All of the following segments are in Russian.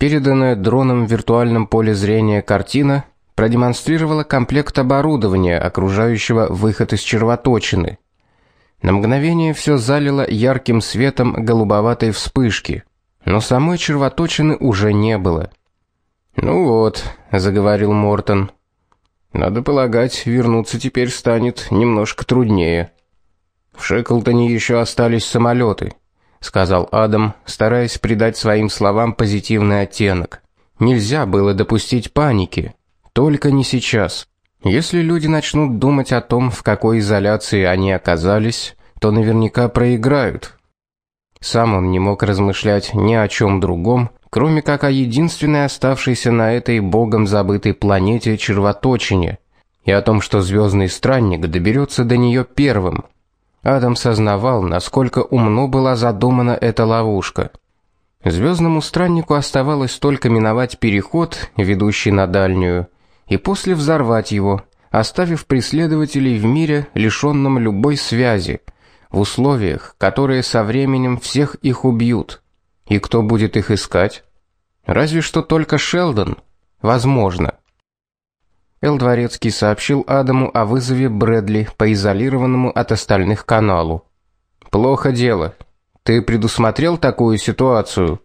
Переданная дроном в виртуальном поле зрения картина продемонстрировала комплект оборудования, окружающего выход из червоточины. На мгновение все залило ярким светом голубоватой вспышки, но самой червоточины уже не было. "Ну вот", заговорил Мортон. "Надо полагать, вернуться теперь станет немножко труднее. В Шеклтоне еще остались самолеты», — сказал Адам, стараясь придать своим словам позитивный оттенок. Нельзя было допустить паники, только не сейчас. Если люди начнут думать о том, в какой изоляции они оказались, то наверняка проиграют. Сам он не мог размышлять ни о чем другом, кроме как о единственной оставшейся на этой богом забытой планете червоточине и о том, что звездный странник доберется до нее первым. Адам сознавал, насколько умно была задумана эта ловушка. Звездному страннику оставалось только миновать переход, ведущий на дальнюю, и после взорвать его, оставив преследователей в мире, лишенном любой связи, в условиях, которые со временем всех их убьют. И кто будет их искать? Разве что только Шелдон. Возможно. Эл Дворецкий сообщил Адаму о вызове Брэдли по изолированному от остальных каналу. Плохо дело. Ты предусмотрел такую ситуацию?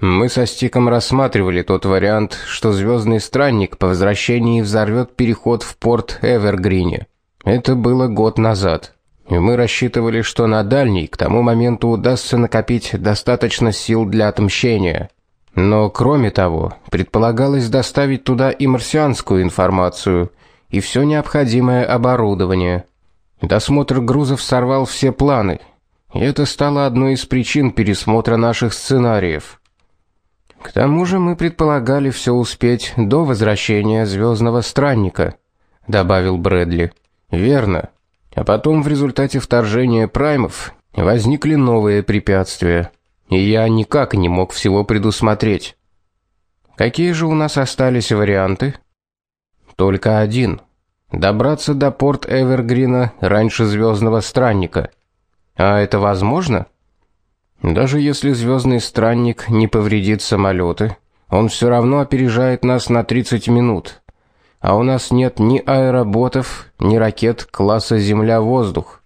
Мы со Стиком рассматривали тот вариант, что звездный странник по возвращении взорвет переход в порт Эвергрине. Это было год назад. И мы рассчитывали, что на дальний к тому моменту удастся накопить достаточно сил для отмщения. Но кроме того, предполагалось доставить туда и марсианскую информацию, и все необходимое оборудование. Досмотр грузов сорвал все планы. И это стало одной из причин пересмотра наших сценариев. К тому же мы предполагали все успеть до возвращения звездного странника, добавил Брэдли. Верно. А потом в результате вторжения праймов возникли новые препятствия, и я никак не мог всего предусмотреть. Какие же у нас остались варианты? Только один. Добраться до порт Эвергрина раньше звездного странника. А это возможно? Даже если звездный странник не повредит самолеты, он все равно опережает нас на 30 минут. А у нас нет ни аэроботов, ни ракет класса Земля-воздух.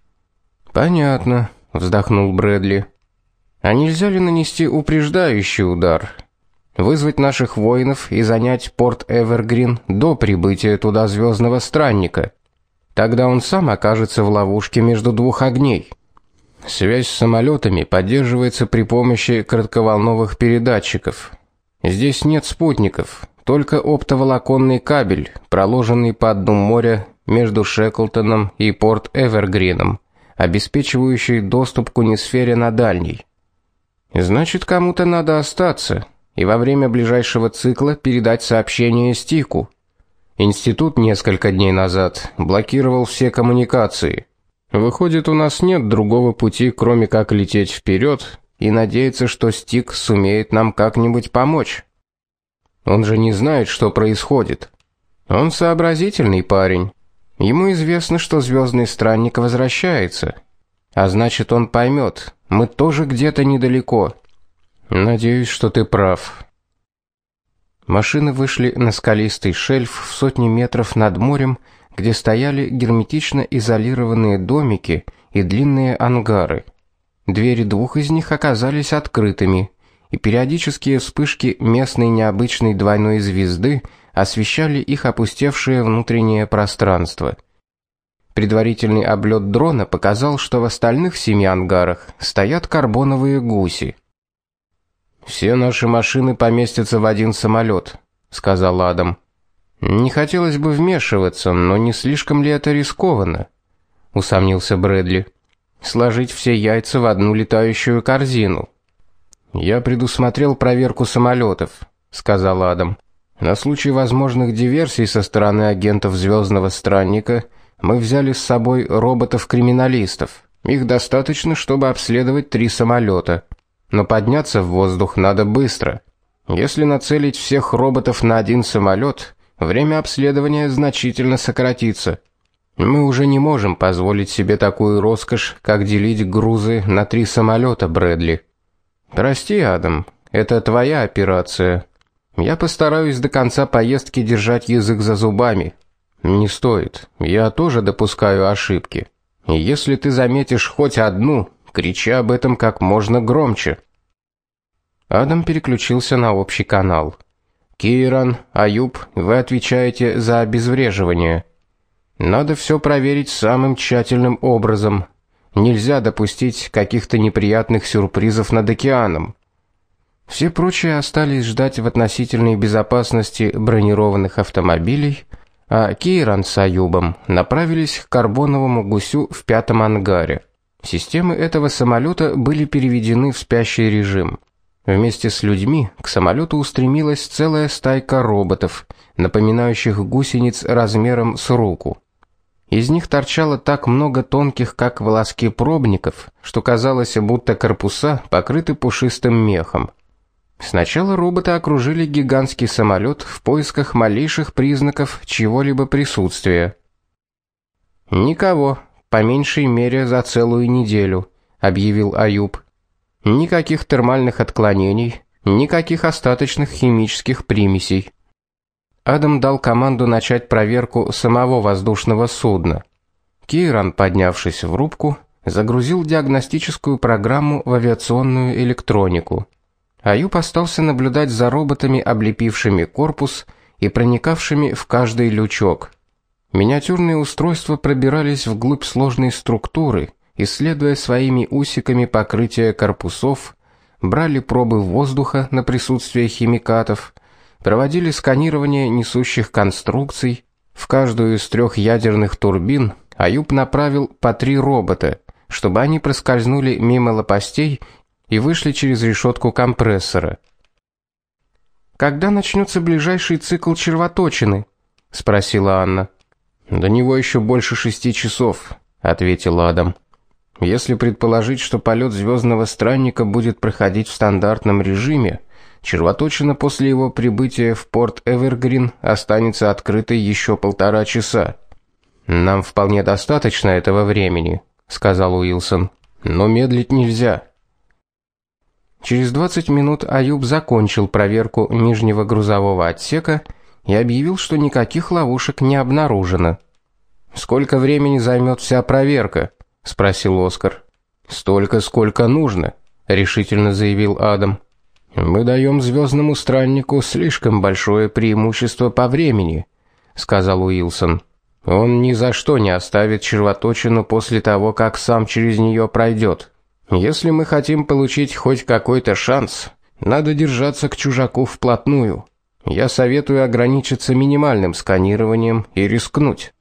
Понятно, вздохнул Брэдли. А нельзя ли нанести упреждающий удар? Вызвать наших воинов и занять порт Эвергрин до прибытия туда звездного странника. Тогда он сам окажется в ловушке между двух огней. Связь с самолетами поддерживается при помощи коротковолновых передатчиков. Здесь нет спутников, только оптоволоконный кабель, проложенный по дну моря между Шеклтоном и порт Эвергрином, обеспечивающий доступ к унисфере на дальней. Значит, кому-то надо остаться и во время ближайшего цикла передать сообщение Стику. Институт несколько дней назад блокировал все коммуникации. Выходит, у нас нет другого пути, кроме как лететь вперед и надеяться, что Стик сумеет нам как-нибудь помочь. Он же не знает, что происходит. Он сообразительный парень. Ему известно, что звездный странник возвращается. А значит, он поймет, мы тоже где-то недалеко. Надеюсь, что ты прав. Машины вышли на скалистый шельф в сотни метров над морем где стояли герметично изолированные домики и длинные ангары. Двери двух из них оказались открытыми, и периодические вспышки местной необычной двойной звезды освещали их опустевшее внутреннее пространство. Предварительный облет дрона показал, что в остальных семи ангарах стоят карбоновые гуси. Все наши машины поместятся в один самолет», — сказал Адам. Не хотелось бы вмешиваться, но не слишком ли это рискованно? усомнился Брэдли. Сложить все яйца в одну летающую корзину. Я предусмотрел проверку самолетов, сказал Адам. На случай возможных диверсий со стороны агентов Звездного странника мы взяли с собой роботов-криминалистов. Их достаточно, чтобы обследовать три самолета. Но подняться в воздух надо быстро. Если нацелить всех роботов на один самолет, время обследования значительно сократится. Мы уже не можем позволить себе такую роскошь, как делить грузы на три самолета Брэдли. Прости, Адам, Это твоя операция. Я постараюсь до конца поездки держать язык за зубами. Не стоит. Я тоже допускаю ошибки. Если ты заметишь хоть одну, кричи об этом как можно громче. Адам переключился на общий канал. Киран, Аюб, вы отвечаете за обезвреживание. Надо все проверить самым тщательным образом. Нельзя допустить каких-то неприятных сюрпризов над океаном. Все прочие остались ждать в относительной безопасности бронированных автомобилей, а Кейран с Аюбом направились к карбоновому гусю в пятом ангаре. Системы этого самолета были переведены в спящий режим. Вместе с людьми к самолету устремилась целая стайка роботов, напоминающих гусениц размером с руку. Из них торчало так много тонких, как волоски пробников, что казалось, будто корпуса покрыты пушистым мехом. Сначала роботы окружили гигантский самолет в поисках малейших признаков чего-либо присутствия. Никого, по меньшей мере за целую неделю, объявил Аюб. Никаких термальных отклонений, никаких остаточных химических примесей. Адам дал команду начать проверку самого воздушного судна. Киран, поднявшись в рубку, загрузил диагностическую программу в авиационную электронику. Аюб остался наблюдать за роботами, облепившими корпус и проникавшими в каждый лючок. Миниатюрные устройства пробирались вглубь сложной структуры исследуя своими усиками покрытие корпусов, брали пробы воздуха на присутствие химикатов, проводили сканирование несущих конструкций. В каждую из трех ядерных турбин Аюб направил по три робота, чтобы они проскользнули мимо лопастей и вышли через решетку компрессора. Когда начнется ближайший цикл червоточины? спросила Анна. До него еще больше шести часов, ответил Адам. Если предположить, что полет звездного странника будет проходить в стандартном режиме, червоточина после его прибытия в порт Эвергрин останется открытой еще полтора часа. Нам вполне достаточно этого времени, сказал Уилсон. Но медлить нельзя. Через 20 минут Аюб закончил проверку нижнего грузового отсека и объявил, что никаких ловушек не обнаружено. Сколько времени займет вся проверка? спросил Оскар. Столько, сколько нужно, решительно заявил Адам. Мы даем звездному страннику слишком большое преимущество по времени, сказал Уилсон. Он ни за что не оставит червоточину после того, как сам через нее пройдет. Если мы хотим получить хоть какой-то шанс, надо держаться к чужаку вплотную. Я советую ограничиться минимальным сканированием и рискнуть.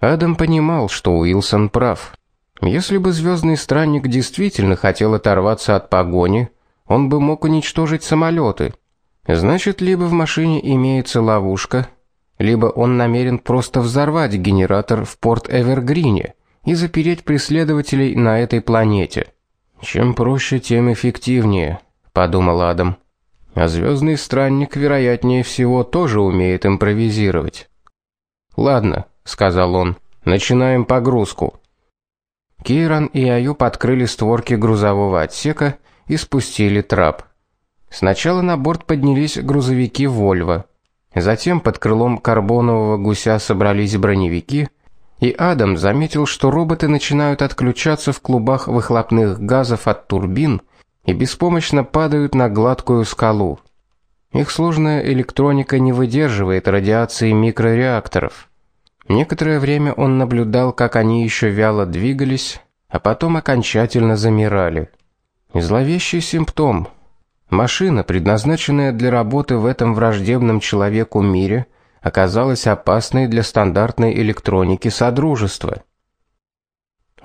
Адам понимал, что Уилсон прав. Если бы звездный странник действительно хотел оторваться от погони, он бы мог уничтожить самолеты. Значит, либо в машине имеется ловушка, либо он намерен просто взорвать генератор в порт Эвергрине и запереть преследователей на этой планете. Чем проще, тем эффективнее, подумал Адам. А звездный странник, вероятнее всего, тоже умеет импровизировать. Ладно, сказал он. Начинаем погрузку. Кейран и Аюб открыли створки грузового отсека и спустили трап. Сначала на борт поднялись грузовики Volvo. Затем под крылом карбонового гуся собрались броневики, и Адам заметил, что роботы начинают отключаться в клубах выхлопных газов от турбин и беспомощно падают на гладкую скалу. Их сложная электроника не выдерживает радиации микрореакторов. Некоторое время он наблюдал, как они еще вяло двигались, а потом окончательно замирали. Зловещий симптом. Машина, предназначенная для работы в этом враждебном человеку мире, оказалась опасной для стандартной электроники содружества.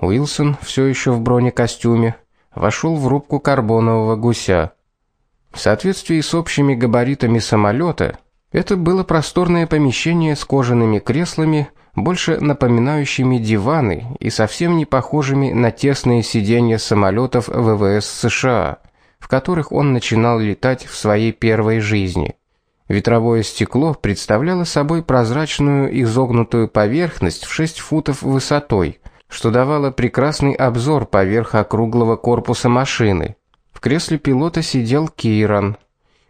Уилсон, все еще в бронекостюме, вошел в рубку карбонового гуся. В соответствии с общими габаритами самолета, это было просторное помещение с кожаными креслами, больше напоминающими диваны и совсем не похожими на тесные сиденья самолетов ВВС США, в которых он начинал летать в своей первой жизни. Ветровое стекло представляло собой прозрачную изогнутую поверхность в 6 футов высотой, что давало прекрасный обзор поверх округлого корпуса машины. В кресле пилота сидел Киран.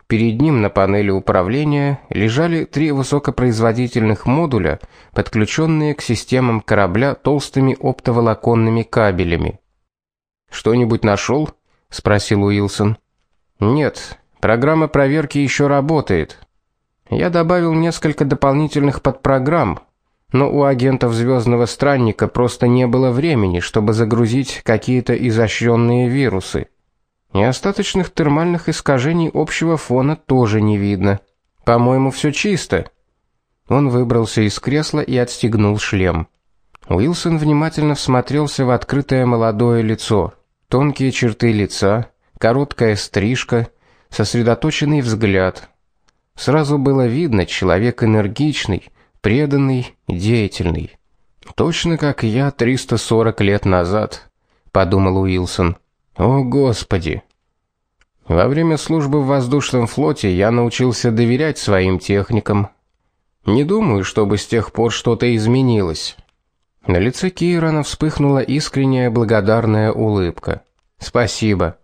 Перед ним на панели управления лежали три высокопроизводительных модуля, подключенные к системам корабля толстыми оптоволоконными кабелями. Что-нибудь нашел? спросил Уилсон. Нет, программа проверки еще работает. Я добавил несколько дополнительных подпрограмм, но у агентов Звездного странника просто не было времени, чтобы загрузить какие-то изощренные вирусы. И остаточных термальных искажений общего фона тоже не видно. По-моему, все чисто. Он выбрался из кресла и отстегнул шлем. Уилсон внимательно всмотрелся в открытое молодое лицо. Тонкие черты лица, короткая стрижка, сосредоточенный взгляд. Сразу было видно, человек энергичный, преданный, деятельный. Точно как я 340 лет назад, подумал Уилсон. О, господи. Во время службы в воздушном флоте я научился доверять своим техникам. Не думаю, чтобы с тех пор что-то изменилось. На лице Кирана вспыхнула искренняя благодарная улыбка. Спасибо.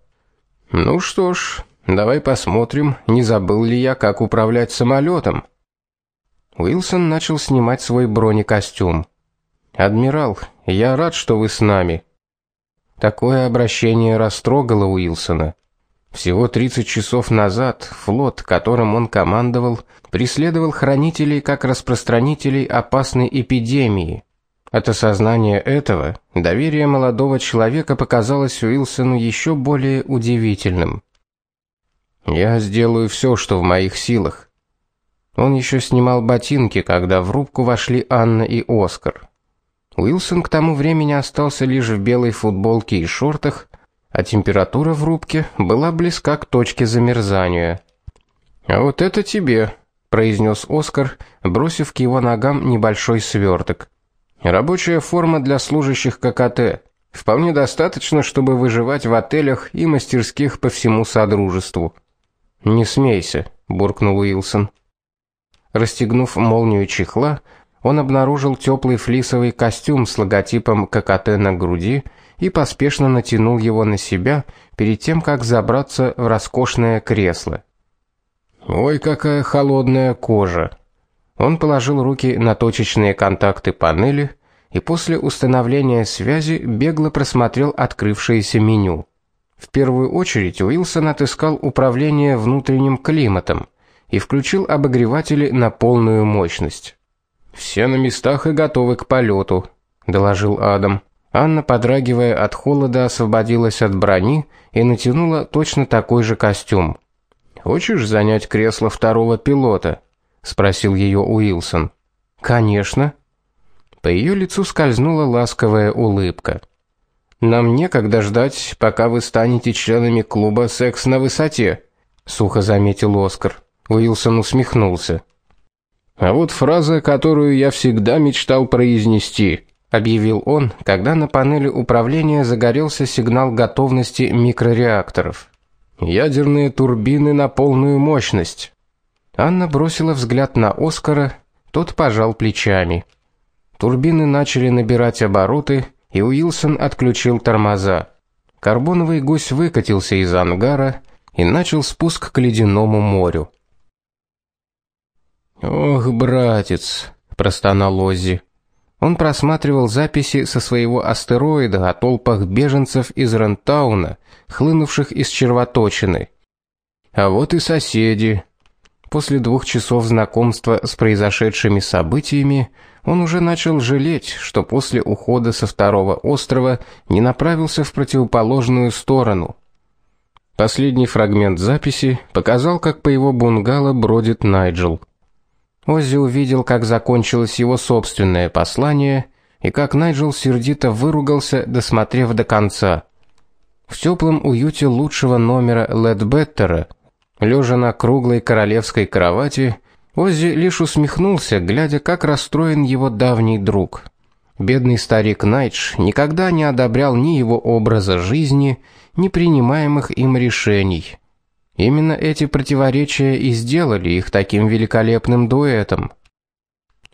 Ну что ж, давай посмотрим, не забыл ли я, как управлять самолетом. Уилсон начал снимать свой бронекостюм. Адмирал, я рад, что вы с нами. Такое обращение растрогало Уилсона. Всего 30 часов назад флот, которым он командовал, преследовал хранителей как распространителей опасной эпидемии. От осознания этого доверие молодого человека показалось Уилсону еще более удивительным. Я сделаю все, что в моих силах. Он еще снимал ботинки, когда в рубку вошли Анна и Оскар. Уилсон к тому времени остался лишь в белой футболке и шортах, а температура в рубке была близка к точке замерзания. "А вот это тебе", произнес Оскар, бросив к его ногам небольшой сверток. "Рабочая форма для служащих ККТ. Вполне достаточно, чтобы выживать в отелях и мастерских по всему содружеству". "Не смейся", буркнул Уилсон. Расстегнув молнию чехла, он обнаружил теплый флисовый костюм с логотипом ККТ на груди и поспешно натянул его на себя перед тем, как забраться в роскошное кресло. Ой, какая холодная кожа. Он положил руки на точечные контакты панели и после установления связи бегло просмотрел открывшееся меню. В первую очередь Уилсон отыскал управление внутренним климатом и включил обогреватели на полную мощность. Все на местах и готовы к полету», — доложил Адам. Анна, подрагивая от холода, освободилась от брони и натянула точно такой же костюм. "Хочешь занять кресло второго пилота?" спросил ее Уилсон. "Конечно." По ее лицу скользнула ласковая улыбка. Нам некогда ждать, пока вы станете членами клуба Секс на высоте, сухо заметил Оскар. Уилсон усмехнулся. А вот фраза, которую я всегда мечтал произнести, объявил он, когда на панели управления загорелся сигнал готовности микрореакторов. Ядерные турбины на полную мощность. Анна бросила взгляд на Оскара, тот пожал плечами. Турбины начали набирать обороты, и Уилсон отключил тормоза. Карбоновый гусь выкатился из ангара и начал спуск к ледяному морю. Ох, братец, простонал Оззи. Он просматривал записи со своего астероида о толпах беженцев из Рентауна, хлынувших из червоточины. А вот и соседи. После двух часов знакомства с произошедшими событиями, он уже начал жалеть, что после ухода со второго острова не направился в противоположную сторону. Последний фрагмент записи показал, как по его бунгало бродит Найджел. Оззи увидел, как закончилось его собственное послание и как Найджел сердито выругался, досмотрев до конца. В теплом уюте лучшего номера Ледбеттера, лежа на круглой королевской кровати, Оззи лишь усмехнулся, глядя, как расстроен его давний друг. Бедный старик Найдж никогда не одобрял ни его образа жизни, ни принимаемых им решений. Именно эти противоречия и сделали их таким великолепным дуэтом.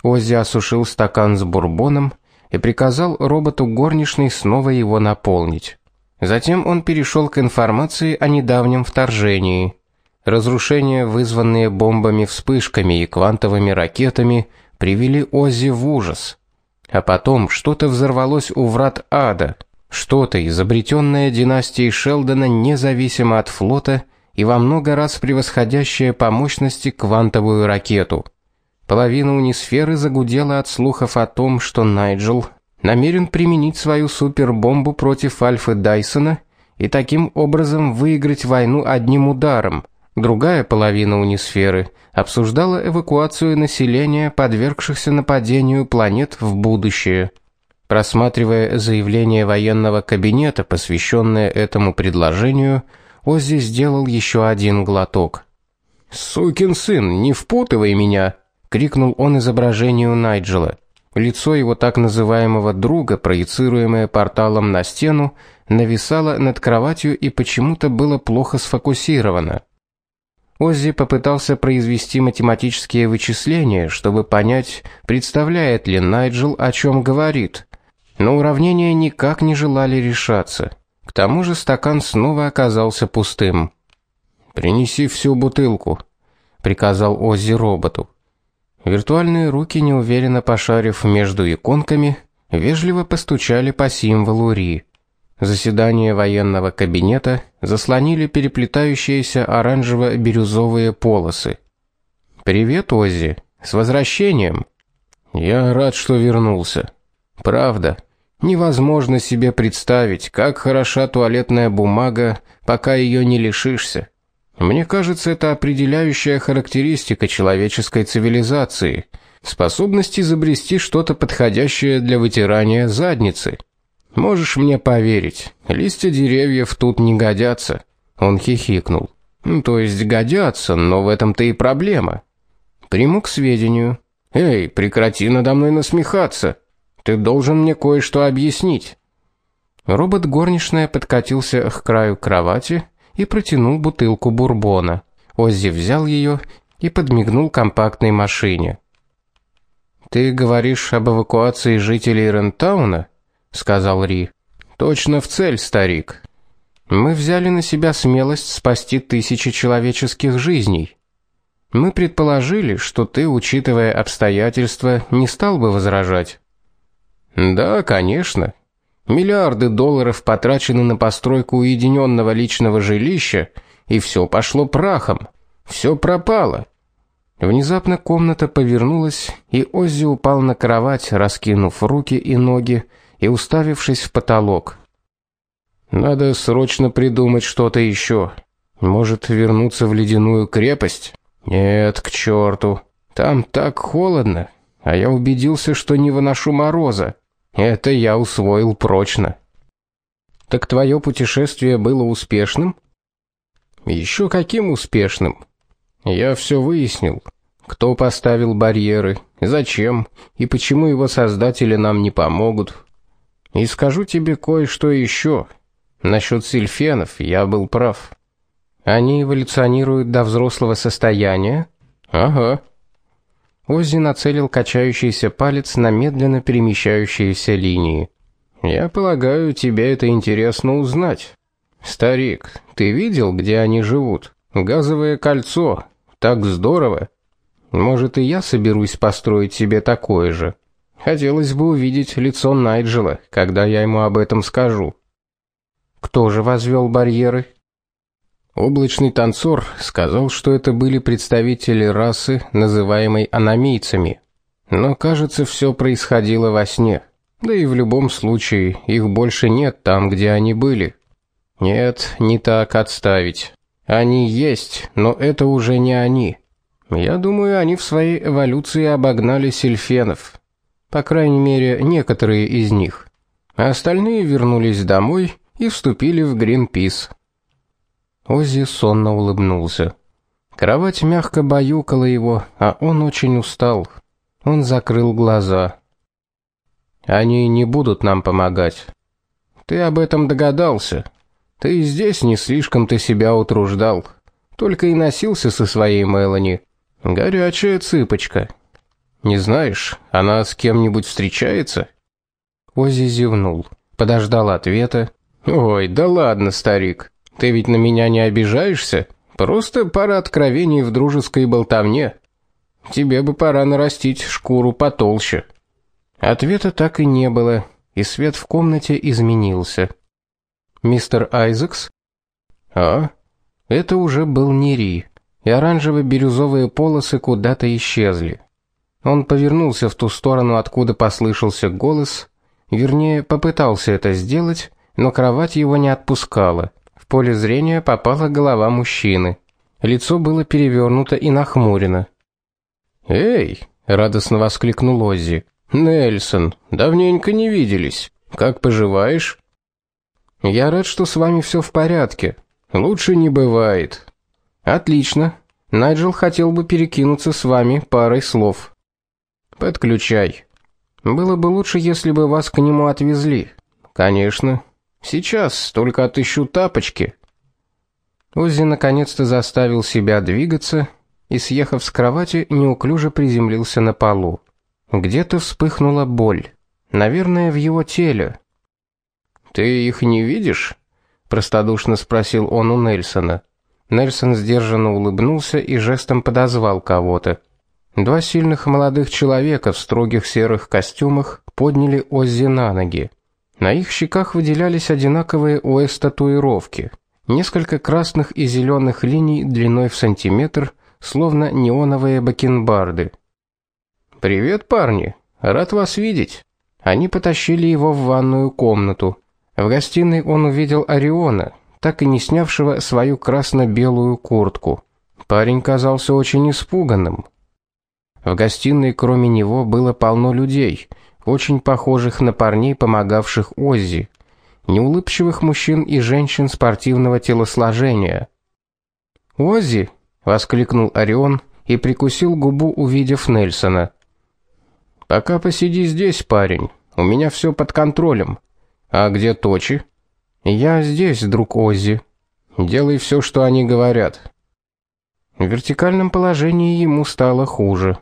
Оззи осушил стакан с бурбоном и приказал роботу горничной снова его наполнить. Затем он перешел к информации о недавнем вторжении. Разрушения, вызванные бомбами-вспышками и квантовыми ракетами, привели Оззи в ужас. А потом что-то взорвалось у врат ада, что-то изобретенное династией Шелдона независимо от флота и во много раз превосходящее по мощности квантовую ракету. Половина унисферы загудела от слухов о том, что Найджел намерен применить свою супербомбу против Альфы Дайсона и таким образом выиграть войну одним ударом. Другая половина унисферы обсуждала эвакуацию населения, подвергшихся нападению планет в будущее. Просматривая заявление военного кабинета, посвященное этому предложению, Оззи сделал еще один глоток. "Сукин сын, не впутывай меня", крикнул он изображению Найджела. Лицо его так называемого друга, проецируемое порталом на стену, нависало над кроватью и почему-то было плохо сфокусировано. Оззи попытался произвести математические вычисления, чтобы понять, представляет ли Найджел, о чем говорит. Но уравнения никак не желали решаться. К тому же стакан снова оказался пустым. "Принеси всю бутылку", приказал Оззи роботу. Виртуальные руки, неуверенно пошарив между иконками, вежливо постучали по символу Ри. Заседание военного кабинета заслонили переплетающиеся оранжево-бирюзовые полосы. Привет, Оззи. С возвращением. Я рад, что вернулся. Правда, невозможно себе представить, как хороша туалетная бумага, пока ее не лишишься. Мне кажется, это определяющая характеристика человеческой цивилизации способность изобрести что-то подходящее для вытирания задницы. Можешь мне поверить, листья деревьев тут не годятся. Он хихикнул. Ну, то есть годятся, но в этом-то и проблема. Приму к сведению. Эй, прекрати надо мной насмехаться. Ты должен мне кое-что объяснить. Робот горничная подкатился к краю кровати и протянул бутылку бурбона. Оззи взял ее и подмигнул компактной машине. Ты говоришь об эвакуации жителей Рентауна, сказал Ри. Точно в цель, старик. Мы взяли на себя смелость спасти тысячи человеческих жизней. Мы предположили, что ты, учитывая обстоятельства, не стал бы возражать. Да, конечно, Миллиарды долларов потрачены на постройку уединенного личного жилища, и все пошло прахом. Все пропало. Внезапно комната повернулась, и Оззи упал на кровать, раскинув руки и ноги и уставившись в потолок. Надо срочно придумать что-то еще. Может, вернуться в ледяную крепость? Нет, к черту. Там так холодно, а я убедился, что не выношу мороза. Это я усвоил прочно. Так твое путешествие было успешным? Еще каким успешным? Я все выяснил. Кто поставил барьеры, зачем и почему его создатели нам не помогут. И скажу тебе кое-что еще. Насчет сильфенов я был прав. Они эволюционируют до взрослого состояния? Ага. Оззи нацелил качающийся палец на медленно перемещающиеся линии. Я полагаю, тебе это интересно узнать. Старик, ты видел, где они живут? Газовое кольцо. Так здорово. Может, и я соберусь построить себе такое же. Хотелось бы увидеть лицо Найджела, когда я ему об этом скажу. Кто же возвел барьеры? Облачный танцор сказал, что это были представители расы, называемой аномийцами. Но, кажется, все происходило во сне. Да и в любом случае, их больше нет там, где они были. Нет, не так отставить. Они есть, но это уже не они. Я думаю, они в своей эволюции обогнали сильфенов. По крайней мере, некоторые из них. А остальные вернулись домой и вступили в Гринпис. Оззи сонно улыбнулся. Кровать мягко баюкала его, а он очень устал. Он закрыл глаза. Они не будут нам помогать. Ты об этом догадался. Ты здесь не слишком ты себя утруждал, только и носился со своей Мелани. Горячая цыпочка. Не знаешь, она с кем-нибудь встречается? Оззи зевнул, подождал ответа Ой, да ладно, старик. Ты ведь на меня не обижаешься? Просто пара откровений в дружеской болтовне. Тебе бы пора нарастить шкуру потолще. Ответа так и не было, и свет в комнате изменился. Мистер Айзекс? А? Это уже был Нири, и оранжево-бирюзовые полосы куда-то исчезли. Он повернулся в ту сторону, откуда послышался голос, вернее, попытался это сделать, но кровать его не отпускала. В поле зрения попала голова мужчины. Лицо было перевернуто и нахмурено. "Эй!" радостно воскликнул Оззи. "Нельсон, давненько не виделись. Как поживаешь?" "Я рад, что с вами все в порядке. Лучше не бывает." "Отлично. Найджел хотел бы перекинуться с вами парой слов." Подключай. Было бы лучше, если бы вас к нему отвезли. Конечно. Сейчас только отыщу тапочки. Оззи наконец-то заставил себя двигаться и, съехав с кровати, неуклюже приземлился на полу. Где-то вспыхнула боль, наверное, в его теле. Ты их не видишь? простодушно спросил он у Нельсона. Нельсон сдержанно улыбнулся и жестом подозвал кого-то. Два сильных молодых человека в строгих серых костюмах подняли Оззи на ноги. На их щеках выделялись одинаковые ОС-татуировки. Несколько красных и зеленых линий длиной в сантиметр, словно неоновые бакенбарды. «Привет, парни! Рад вас видеть!» Они потащили его в ванную комнату. В гостиной он увидел Ориона, так и не снявшего свою красно-белую куртку. Парень казался очень испуганным. В гостиной кроме него было полно людей, очень похожих на парней, помогавших Оззи, неулыбчивых мужчин и женщин спортивного телосложения. "Оззи!" воскликнул Орион и прикусил губу, увидев Нельсона. "Пока посиди здесь, парень. У меня все под контролем. А где Точи?" "Я здесь, друг Оззи. Делай все, что они говорят." В вертикальном положении ему стало хуже.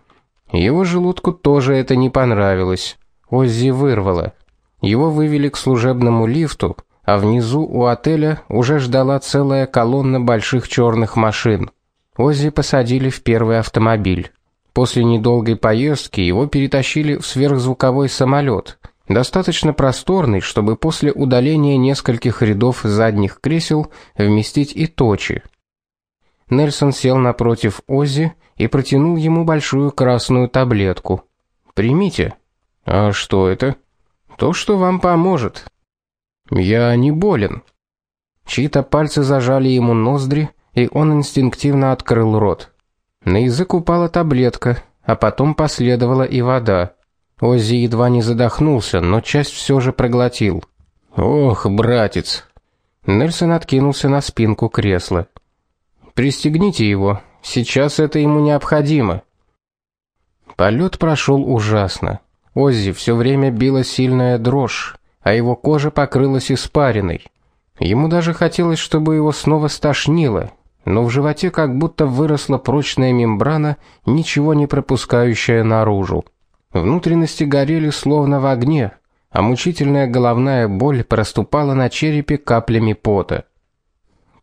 Его желудку тоже это не понравилось. Оззи вырвало. Его вывели к служебному лифту, а внизу у отеля уже ждала целая колонна больших черных машин. Оззи посадили в первый автомобиль. После недолгой поездки его перетащили в сверхзвуковой самолет, достаточно просторный, чтобы после удаления нескольких рядов задних кресел вместить и точи. Нельсон сел напротив Оззи и протянул ему большую красную таблетку. Примите. А что это? То, что вам поможет. Я не болен. Чьи-то пальцы зажали ему ноздри, и он инстинктивно открыл рот. На язык упала таблетка, а потом последовала и вода. Оззи едва не задохнулся, но часть все же проглотил. Ох, братец. Нельсон откинулся на спинку кресла. Пристегните его, Сейчас это ему необходимо. Полет прошел ужасно. Оззи все время била сильная дрожь, а его кожа покрылась испариной. Ему даже хотелось, чтобы его снова стошнило, но в животе как будто выросла прочная мембрана, ничего не пропускающая наружу. Внутренности горели словно в огне, а мучительная головная боль проступала на черепе каплями пота.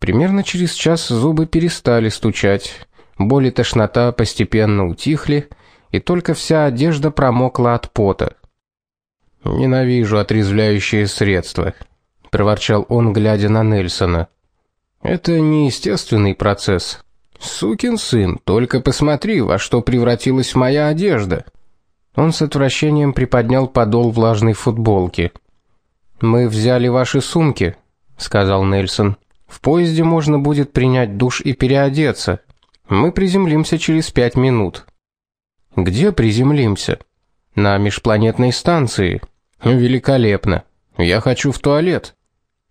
Примерно через час зубы перестали стучать. Боль и тошнота постепенно утихли, и только вся одежда промокла от пота. Ненавижу отрезвляющие средства, проворчал он, глядя на Нельсона. Это неестественный процесс. Сукин сын, только посмотри, во что превратилась моя одежда. Он с отвращением приподнял подол влажной футболки. Мы взяли ваши сумки, сказал Нельсон. В поезде можно будет принять душ и переодеться. Мы приземлимся через пять минут. Где приземлимся? На межпланетной станции. Великолепно. Я хочу в туалет.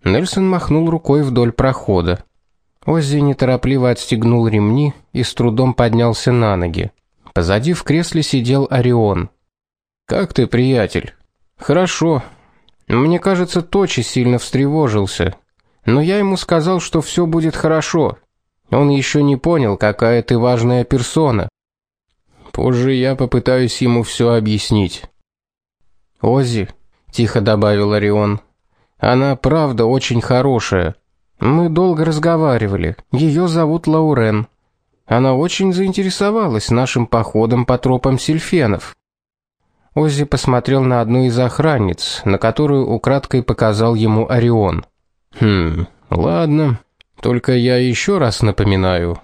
Нельсон махнул рукой вдоль прохода. Оззи неторопливо отстегнул ремни и с трудом поднялся на ноги. Позади в кресле сидел Орион. Как ты, приятель? Хорошо. Мне кажется, Точи сильно встревожился. Но я ему сказал, что все будет хорошо. Он еще не понял, какая ты важная персона. Позже я попытаюсь ему все объяснить. Ози, тихо добавил Орион. Она правда очень хорошая. Мы долго разговаривали. Ее зовут Лаурен. Она очень заинтересовалась нашим походом по тропам сильфенов. Оззи посмотрел на одну из охранниц, на которую украдкой показал ему Орион. Хм, ладно. Только я еще раз напоминаю,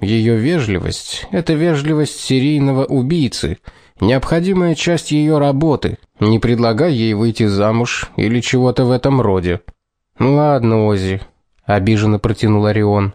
ее вежливость это вежливость серийного убийцы, необходимая часть ее работы. Не предлагай ей выйти замуж или чего-то в этом роде. Ладно, Оззи, обиженно протянул Орион.